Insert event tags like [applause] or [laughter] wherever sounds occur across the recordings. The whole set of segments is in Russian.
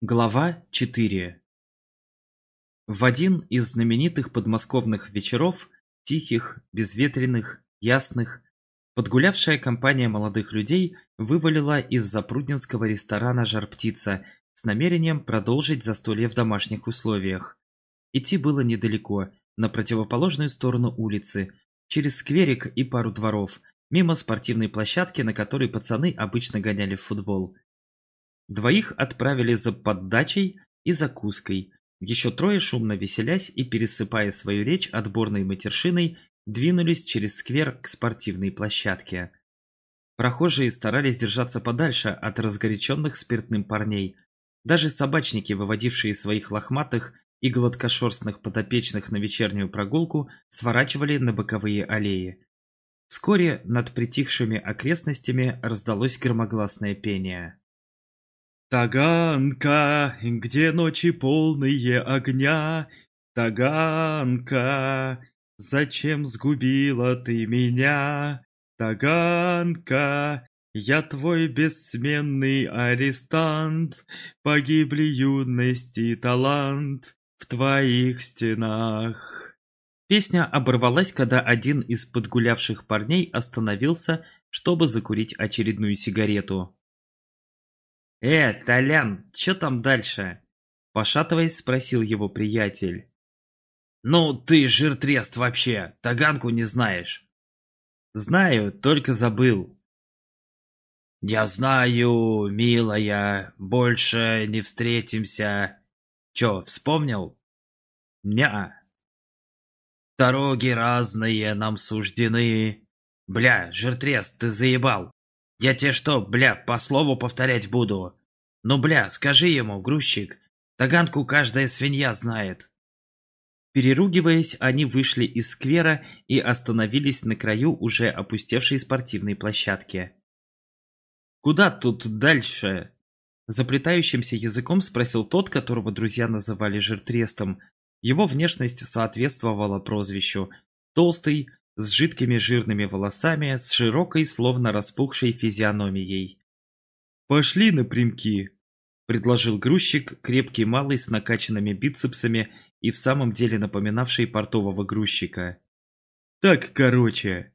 Глава 4 В один из знаменитых подмосковных вечеров, тихих, безветренных, ясных, подгулявшая компания молодых людей вывалила из запрудненского ресторана «Жар-птица» с намерением продолжить застолье в домашних условиях. Идти было недалеко, на противоположную сторону улицы, через скверик и пару дворов, мимо спортивной площадки, на которой пацаны обычно гоняли в футбол – Двоих отправили за поддачей и закуской. Еще трое, шумно веселясь и пересыпая свою речь отборной матершиной, двинулись через сквер к спортивной площадке. Прохожие старались держаться подальше от разгоряченных спиртным парней. Даже собачники, выводившие своих лохматых и гладкошерстных подопечных на вечернюю прогулку, сворачивали на боковые аллеи. Вскоре над притихшими окрестностями раздалось громогласное пение. Таганка, где ночи полные огня, Таганка, зачем сгубила ты меня? Таганка, я твой бессменный арестант, Погибли юность и талант в твоих стенах. Песня оборвалась, когда один из подгулявших парней остановился, чтобы закурить очередную сигарету. «Э, Толян, чё там дальше?» Пошатываясь, спросил его приятель. «Ну, ты жиртрест вообще, таганку не знаешь». «Знаю, только забыл». «Я знаю, милая, больше не встретимся. Чё, вспомнил?» «Ня». «Дороги разные нам суждены. Бля, жиртрест, ты заебал. Я тебе что, бля, по слову повторять буду? Ну, бля, скажи ему, грузчик, таганку каждая свинья знает. Переругиваясь, они вышли из сквера и остановились на краю уже опустевшей спортивной площадки. «Куда тут дальше?» Заплетающимся языком спросил тот, которого друзья называли жиртрестом. Его внешность соответствовала прозвищу. Толстый, с жидкими жирными волосами, с широкой, словно распухшей физиономией. «Пошли напрямки», — предложил грузчик, крепкий малый с накачанными бицепсами и в самом деле напоминавший портового грузчика. «Так короче».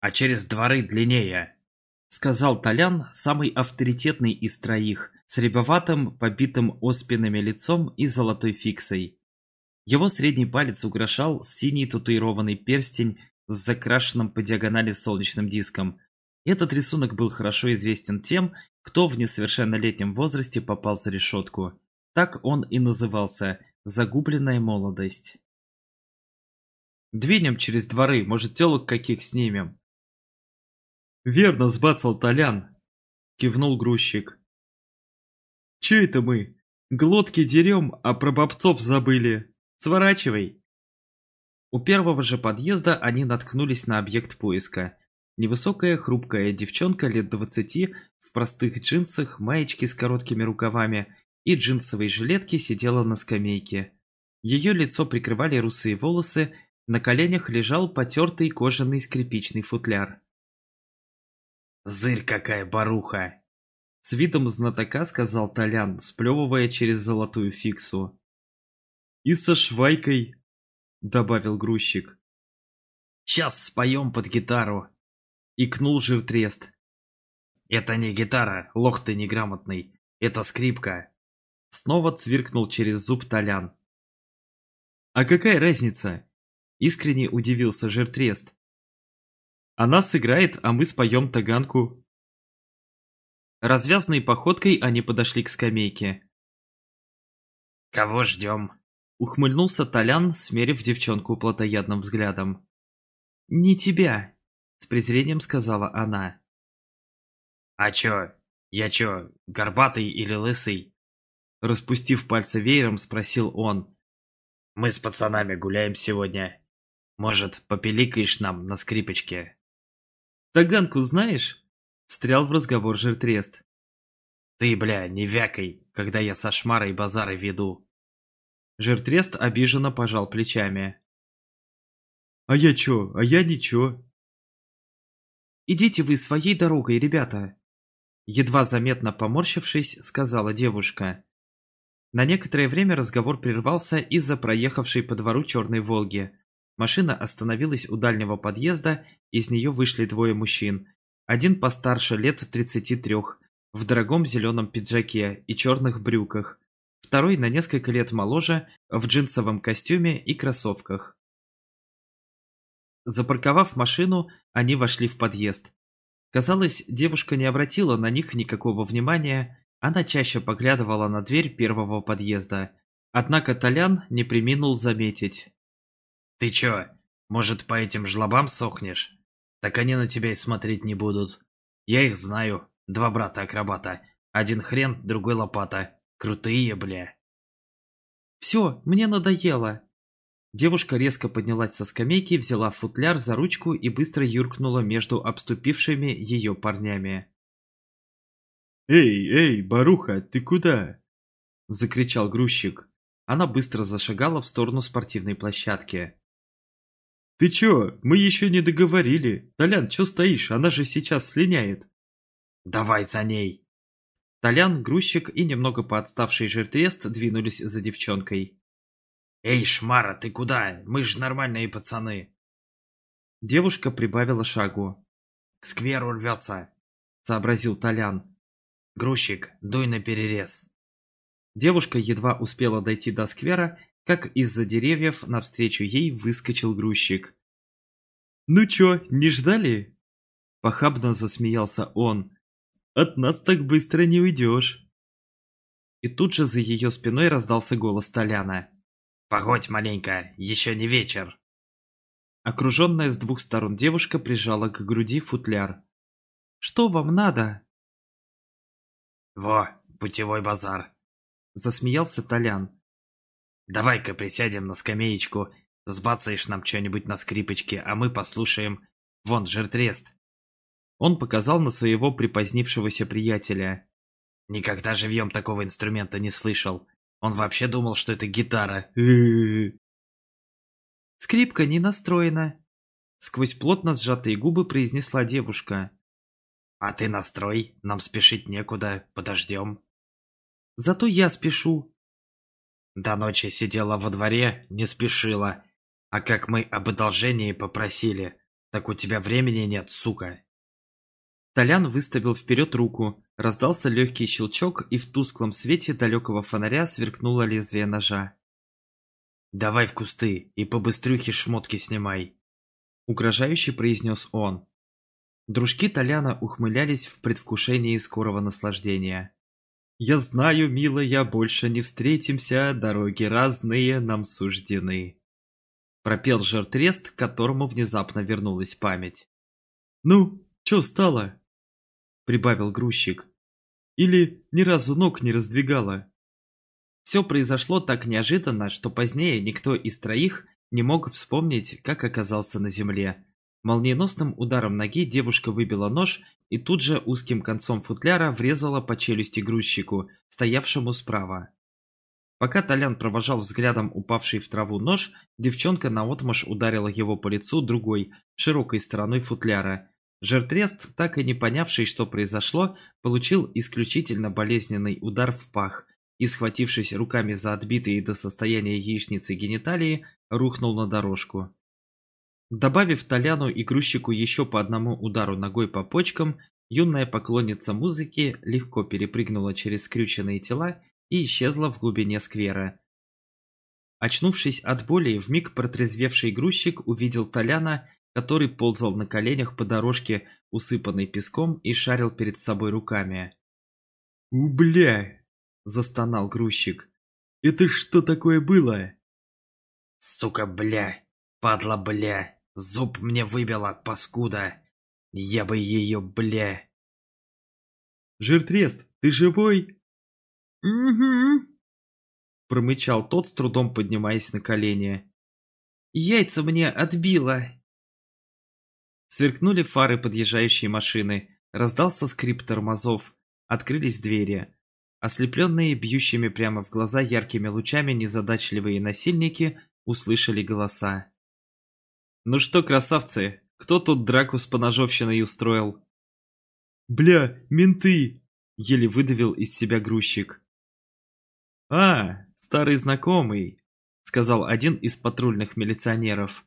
«А через дворы длиннее», — сказал Толян, самый авторитетный из троих, с рябоватым, побитым оспинами лицом и золотой фиксой. Его средний палец украшал синий татуированный перстень с закрашенным по диагонали солнечным диском. Этот рисунок был хорошо известен тем, кто в несовершеннолетнем возрасте попал за решетку. Так он и назывался «Загубленная молодость». «Двинем через дворы, может, телок каких снимем?» «Верно сбацал Толян», — кивнул грузчик. «Че это мы? Глотки дерем, а про бобцов забыли. Сворачивай!» У первого же подъезда они наткнулись на объект поиска. Невысокая хрупкая девчонка лет двадцати в простых джинсах, маечке с короткими рукавами и джинсовой жилетке сидела на скамейке. Ее лицо прикрывали русые волосы, на коленях лежал потертый кожаный скрипичный футляр. «Зырь какая баруха!» С видом знатока сказал Толян, сплевывая через золотую фиксу. И со швайкой, добавил грузчик. Сейчас споем под гитару. Икнул жиртрест. Это не гитара, лох ты неграмотный. Это скрипка. Снова цвиркнул через зуб Толян. А какая разница? Искренне удивился жиртрест. Она сыграет, а мы споем таганку. Развязной походкой они подошли к скамейке. «Кого ждем?» Ухмыльнулся Толян, смерив девчонку плотоядным взглядом. «Не тебя!» — с презрением сказала она. «А чё? Я чё, горбатый или лысый?» Распустив пальцы веером, спросил он. «Мы с пацанами гуляем сегодня. Может, попеликаешь нам на скрипочке?» «Таганку знаешь?» — встрял в разговор жиртрест. «Ты, бля, не вякай, когда я со шмарой базары веду!» Жиртрест обиженно пожал плечами. «А я чё? А я ничего». «Идите вы своей дорогой, ребята!» Едва заметно поморщившись, сказала девушка. На некоторое время разговор прервался из-за проехавшей по двору черной «Волги». Машина остановилась у дальнего подъезда, из нее вышли двое мужчин. Один постарше, лет 33, в дорогом зеленом пиджаке и черных брюках. Второй на несколько лет моложе, в джинсовом костюме и кроссовках. Запарковав машину, они вошли в подъезд. Казалось, девушка не обратила на них никакого внимания, она чаще поглядывала на дверь первого подъезда. Однако Толян не приминул заметить. «Ты чё, может, по этим жлобам сохнешь? Так они на тебя и смотреть не будут. Я их знаю, два брата-акробата. Один хрен, другой лопата. Крутые, бля». «Всё, мне надоело», Девушка резко поднялась со скамейки, взяла футляр за ручку и быстро юркнула между обступившими ее парнями. «Эй, эй, Баруха, ты куда?» – закричал грузчик. Она быстро зашагала в сторону спортивной площадки. «Ты чё? Мы еще не договорили. Толян, чё стоишь? Она же сейчас слиняет». «Давай за ней!» Толян, грузчик и немного поотставший жертвест двинулись за девчонкой. «Эй, Шмара, ты куда? Мы же нормальные пацаны!» Девушка прибавила шагу. «К скверу рвется!» — сообразил Толян. «Грузчик, дуй на перерез!» Девушка едва успела дойти до сквера, как из-за деревьев навстречу ей выскочил грузчик. «Ну чё, не ждали?» Похабно засмеялся он. «От нас так быстро не уйдешь!» И тут же за ее спиной раздался голос Толяна. Погодь маленько, еще не вечер. Окруженная с двух сторон девушка прижала к груди футляр. «Что вам надо?» «Во, путевой базар!» Засмеялся Толян. «Давай-ка присядем на скамеечку, сбацаешь нам что-нибудь на скрипочке, а мы послушаем. Вон, жертрест!» Он показал на своего припозднившегося приятеля. «Никогда живьем такого инструмента не слышал. Он вообще думал, что это гитара. [laughs] Скрипка не настроена. Сквозь плотно сжатые губы произнесла девушка. А ты настрой, нам спешить некуда, подождем. Зато я спешу. До ночи сидела во дворе, не спешила. А как мы об одолжении попросили, так у тебя времени нет, сука. Толян выставил вперед руку, раздался легкий щелчок, и в тусклом свете далекого фонаря сверкнуло лезвие ножа. «Давай в кусты и побыстрюхи шмотки снимай», — угрожающе произнес он. Дружки Толяна ухмылялись в предвкушении скорого наслаждения. «Я знаю, милая, больше не встретимся, дороги разные нам суждены», — пропел жертрест, к которому внезапно вернулась память. «Ну, чё стало?» Прибавил грузчик. Или ни разу ног не раздвигала. Все произошло так неожиданно, что позднее никто из троих не мог вспомнить, как оказался на земле. Молниеносным ударом ноги девушка выбила нож и тут же узким концом футляра врезала по челюсти грузчику, стоявшему справа. Пока Толян провожал взглядом упавший в траву нож, девчонка наотмашь ударила его по лицу другой, широкой стороной футляра, Жертрест, так и не понявший, что произошло, получил исключительно болезненный удар в пах и, схватившись руками за отбитые до состояния яичницы гениталии, рухнул на дорожку. Добавив Толяну и грузчику еще по одному удару ногой по почкам, юная поклонница музыки легко перепрыгнула через скрюченные тела и исчезла в глубине сквера. Очнувшись от боли, вмиг протрезвевший грузчик увидел Толяна который ползал на коленях по дорожке, усыпанной песком, и шарил перед собой руками. «У, бля!» – застонал грузчик. «Это что такое было?» «Сука, бля! Падла, бля! Зуб мне выбила, паскуда! Я бы ее, бля!» «Жиртрест, ты живой?» «Угу», – промычал тот, с трудом поднимаясь на колени. «Яйца мне отбило!» Сверкнули фары подъезжающей машины, раздался скрип тормозов, открылись двери. Ослепленные бьющими прямо в глаза яркими лучами незадачливые насильники услышали голоса. «Ну что, красавцы, кто тут драку с поножовщиной устроил?» «Бля, менты!» — еле выдавил из себя грузчик. «А, старый знакомый», — сказал один из патрульных милиционеров.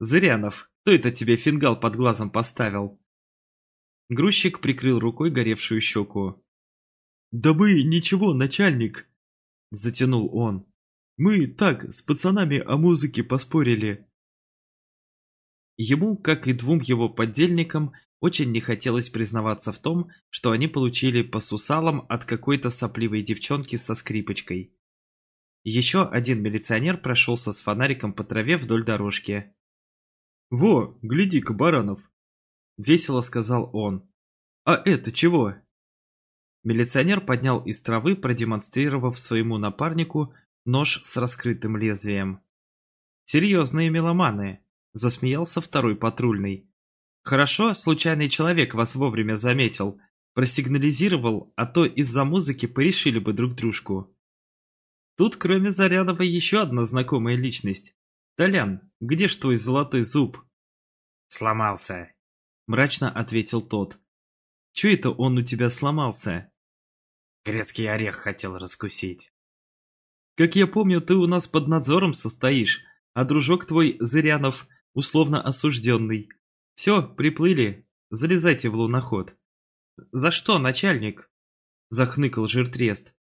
«Зырянов, кто это тебе фингал под глазом поставил?» Грузчик прикрыл рукой горевшую щеку. «Да мы ничего, начальник!» — затянул он. «Мы так, с пацанами о музыке поспорили». Ему, как и двум его поддельникам, очень не хотелось признаваться в том, что они получили по сусалам от какой-то сопливой девчонки со скрипочкой. Еще один милиционер прошелся с фонариком по траве вдоль дорожки. «Во, гляди-ка, Баранов!» — весело сказал он. «А это чего?» Милиционер поднял из травы, продемонстрировав своему напарнику нож с раскрытым лезвием. «Серьезные меломаны!» – засмеялся второй патрульный. «Хорошо, случайный человек вас вовремя заметил, просигнализировал, а то из-за музыки порешили бы друг дружку». Тут кроме Зарядова еще одна знакомая личность. «Толян, где ж твой золотой зуб?» «Сломался», – мрачно ответил тот. «Че это он у тебя сломался?» Грецкий орех хотел раскусить. Как я помню, ты у нас под надзором состоишь, а дружок твой, Зырянов, условно осужденный. Все, приплыли, залезайте в луноход. За что, начальник? Захныкал жиртрест.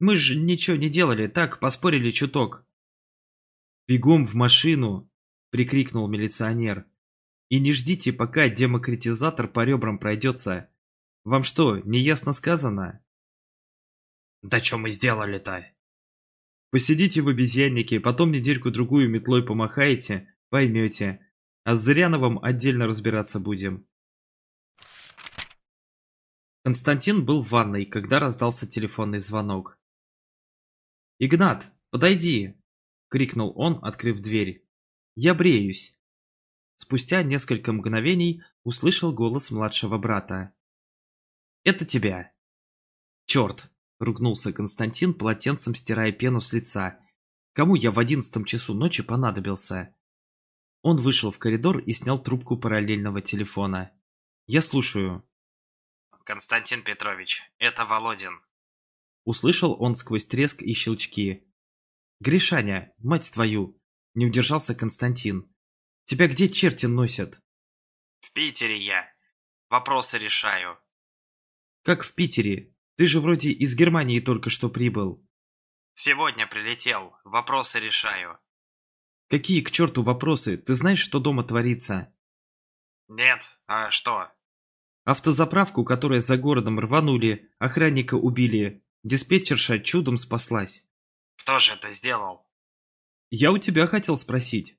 Мы же ничего не делали, так, поспорили чуток. Бегом в машину, прикрикнул милиционер. И не ждите, пока демократизатор по ребрам пройдется. Вам что, неясно сказано? Да что мы сделали-то? Посидите в обезьяннике, потом недельку-другую метлой помахаете, поймете. А с Зыряновым отдельно разбираться будем. Константин был в ванной, когда раздался телефонный звонок. «Игнат, подойди!» — крикнул он, открыв дверь. «Я бреюсь!» Спустя несколько мгновений услышал голос младшего брата. «Это тебя!» «Черт, — ругнулся Константин, полотенцем стирая пену с лица. «Кому я в одиннадцатом часу ночи понадобился?» Он вышел в коридор и снял трубку параллельного телефона. «Я слушаю». «Константин Петрович, это Володин». Услышал он сквозь треск и щелчки. «Гришаня, мать твою!» — не удержался Константин. «Тебя где черти носят?» «В Питере я. Вопросы решаю». «Как в Питере? Ты же вроде из Германии только что прибыл. Сегодня прилетел. Вопросы решаю. Какие к черту вопросы? Ты знаешь, что дома творится? Нет. А что? Автозаправку, которая за городом рванули, охранника убили. Диспетчерша чудом спаслась. Кто же это сделал? Я у тебя хотел спросить.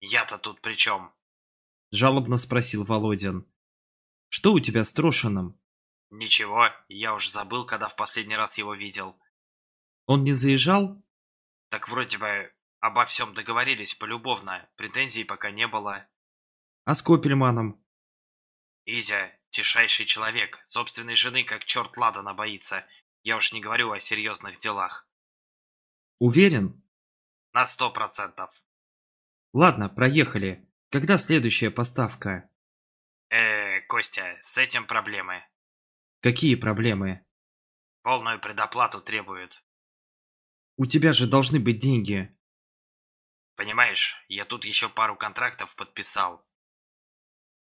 Я-то тут при чем? Жалобно спросил Володин. Что у тебя с Трошиным? Ничего, я уж забыл, когда в последний раз его видел. Он не заезжал? Так вроде бы обо всем договорились полюбовно, претензий пока не было. А с Копельманом? Изя, тишайший человек, собственной жены как черт ладана боится. Я уж не говорю о серьезных делах. Уверен? На сто процентов. Ладно, проехали. Когда следующая поставка? Э, Костя, с этим проблемы. Какие проблемы? Полную предоплату требуют. У тебя же должны быть деньги. Понимаешь, я тут еще пару контрактов подписал.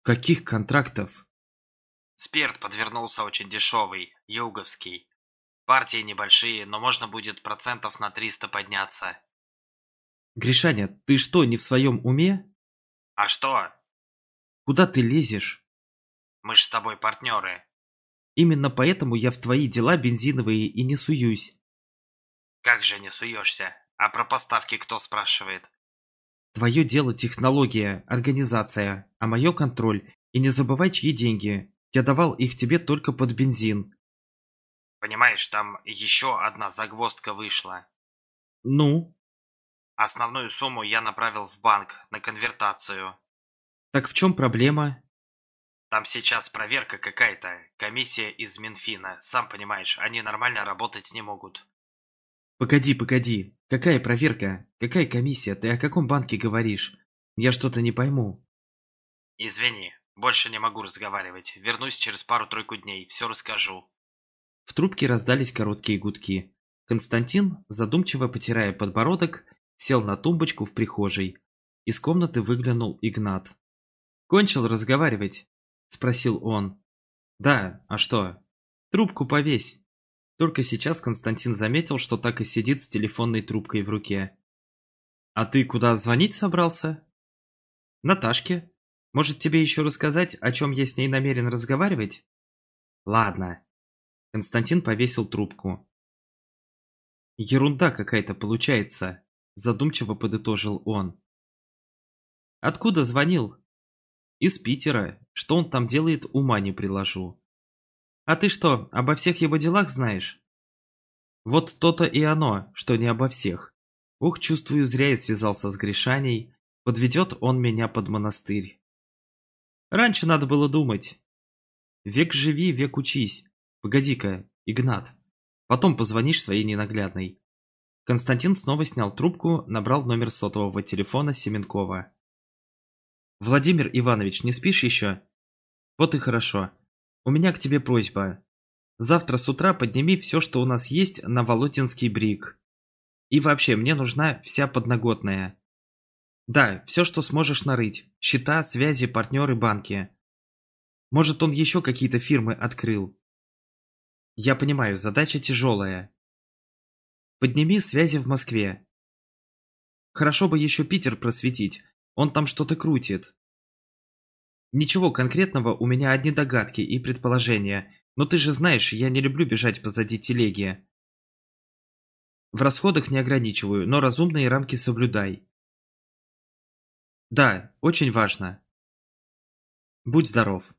Каких контрактов? Спирт подвернулся очень дешевый, юговский. Партии небольшие, но можно будет процентов на 300 подняться. Гришаня, ты что, не в своем уме? А что? Куда ты лезешь? Мы ж с тобой партнеры. Именно поэтому я в твои дела бензиновые и не суюсь. Как же не суешься? А про поставки кто спрашивает? Твое дело технология, организация, а мое контроль. И не забывай, чьи деньги. Я давал их тебе только под бензин. Понимаешь, там еще одна загвоздка вышла. Ну? Основную сумму я направил в банк на конвертацию. Так в чем проблема? Там сейчас проверка какая-то, комиссия из Минфина. Сам понимаешь, они нормально работать не могут. Погоди, погоди. Какая проверка? Какая комиссия? Ты о каком банке говоришь? Я что-то не пойму. Извини, больше не могу разговаривать. Вернусь через пару-тройку дней, все расскажу. В трубке раздались короткие гудки. Константин, задумчиво потирая подбородок, сел на тумбочку в прихожей. Из комнаты выглянул Игнат. «Кончил разговаривать?» – спросил он. «Да, а что?» «Трубку повесь». Только сейчас Константин заметил, что так и сидит с телефонной трубкой в руке. «А ты куда звонить собрался?» «Наташке. Может, тебе еще рассказать, о чем я с ней намерен разговаривать?» «Ладно». Константин повесил трубку. «Ерунда какая-то получается», – задумчиво подытожил он. «Откуда звонил?» «Из Питера. Что он там делает, ума не приложу». «А ты что, обо всех его делах знаешь?» «Вот то-то и оно, что не обо всех. Ух, чувствую, зря я связался с Гришаней. Подведет он меня под монастырь». «Раньше надо было думать. Век живи, век учись. Погоди-ка, Игнат». Потом позвонишь своей ненаглядной. Константин снова снял трубку, набрал номер сотового телефона Семенкова. «Владимир Иванович, не спишь еще?» «Вот и хорошо. У меня к тебе просьба. Завтра с утра подними все, что у нас есть, на Волотинский брик. И вообще, мне нужна вся подноготная. Да, все, что сможешь нарыть. Счета, связи, партнеры, банки. Может, он еще какие-то фирмы открыл. Я понимаю, задача тяжелая. Подними связи в Москве. Хорошо бы еще Питер просветить, он там что-то крутит. Ничего конкретного, у меня одни догадки и предположения, но ты же знаешь, я не люблю бежать позади телеги. В расходах не ограничиваю, но разумные рамки соблюдай. Да, очень важно. Будь здоров.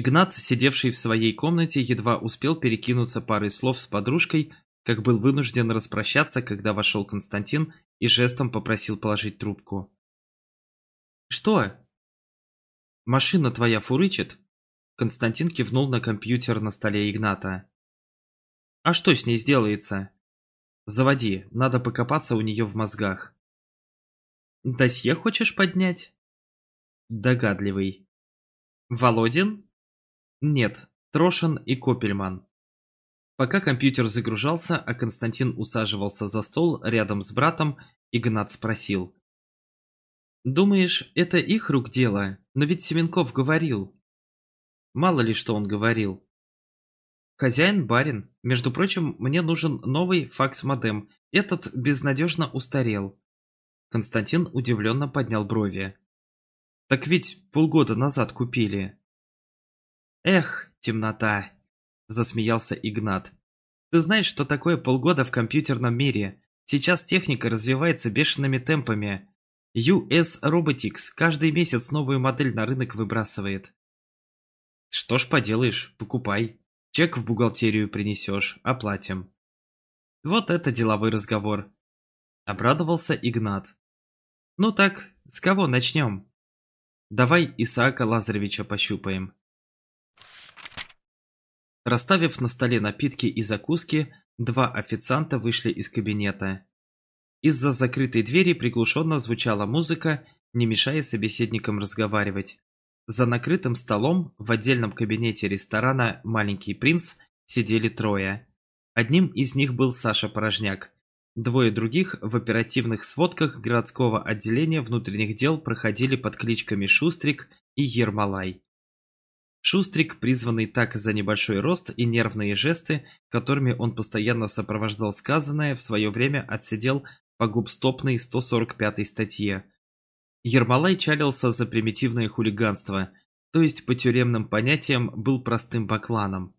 Игнат, сидевший в своей комнате, едва успел перекинуться парой слов с подружкой, как был вынужден распрощаться, когда вошел Константин и жестом попросил положить трубку. «Что?» «Машина твоя фурычит?» Константин кивнул на компьютер на столе Игната. «А что с ней сделается?» «Заводи, надо покопаться у нее в мозгах». «Досье хочешь поднять?» «Догадливый». «Володин?» Нет, Трошин и Копельман. Пока компьютер загружался, а Константин усаживался за стол рядом с братом, Игнат спросил. «Думаешь, это их рук дело? Но ведь Семенков говорил». Мало ли, что он говорил. «Хозяин барин. Между прочим, мне нужен новый факс-модем. Этот безнадежно устарел». Константин удивленно поднял брови. «Так ведь полгода назад купили». «Эх, темнота!» – засмеялся Игнат. «Ты знаешь, что такое полгода в компьютерном мире? Сейчас техника развивается бешеными темпами. US Robotics каждый месяц новую модель на рынок выбрасывает». «Что ж поделаешь, покупай. Чек в бухгалтерию принесешь, оплатим». Вот это деловой разговор. Обрадовался Игнат. «Ну так, с кого начнем?» «Давай Исаака Лазаревича пощупаем». Расставив на столе напитки и закуски, два официанта вышли из кабинета. Из-за закрытой двери приглушенно звучала музыка, не мешая собеседникам разговаривать. За накрытым столом в отдельном кабинете ресторана «Маленький принц» сидели трое. Одним из них был Саша Порожняк. Двое других в оперативных сводках городского отделения внутренних дел проходили под кличками Шустрик и Ермолай. Шустрик, призванный так за небольшой рост и нервные жесты, которыми он постоянно сопровождал сказанное, в свое время отсидел по губстопной 145-й статье. Ермолай чалился за примитивное хулиганство, то есть по тюремным понятиям был простым бакланом.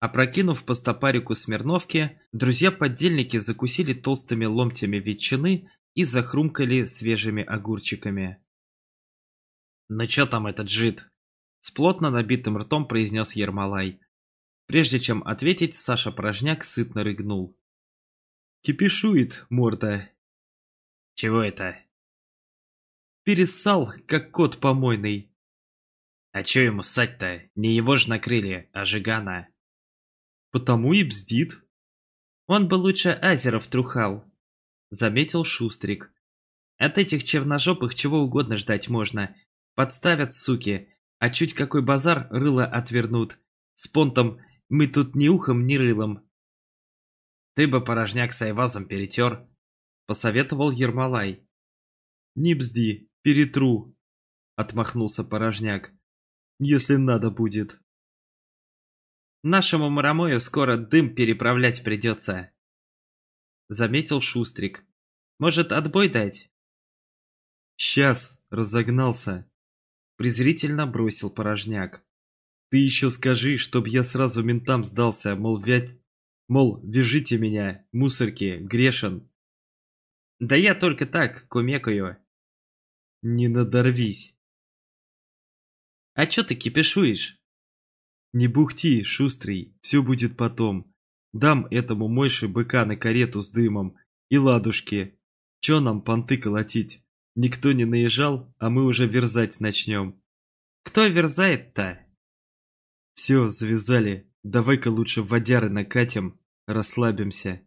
Опрокинув по стопарику Смирновки, друзья-поддельники закусили толстыми ломтями ветчины и захрумкали свежими огурчиками. «Ну чё там этот жид?» С плотно набитым ртом произнес Ермолай. Прежде чем ответить, Саша Порожняк сытно рыгнул. «Кипишует, морда!» «Чего это?» «Перессал, как кот помойный!» «А чё ему ссать-то? Не его ж накрыли, а Жигана!» «Потому и бздит!» «Он бы лучше азеров трухал!» Заметил Шустрик. «От этих черножопых чего угодно ждать можно. Подставят, суки, а чуть какой базар рыло отвернут. С понтом «мы тут ни ухом, ни рылом». Ты бы порожняк с айвазом перетер, посоветовал Ермолай. Не бзди, перетру, отмахнулся порожняк. Если надо будет. Нашему Марамою скоро дым переправлять придется. Заметил Шустрик. Может, отбой дать? Сейчас, разогнался. Презрительно бросил порожняк. Ты еще скажи, чтоб я сразу ментам сдался, мол, вять... Мол, вяжите меня, мусорки, грешен. Да я только так, кумекаю. Не надорвись. А чё ты кипишуешь? Не бухти, шустрый, все будет потом. Дам этому Мойше быка на карету с дымом и ладушки. Чё нам понты колотить? Никто не наезжал, а мы уже верзать начнем. Кто верзает-то? Все, завязали. Давай-ка лучше водяры накатим, расслабимся.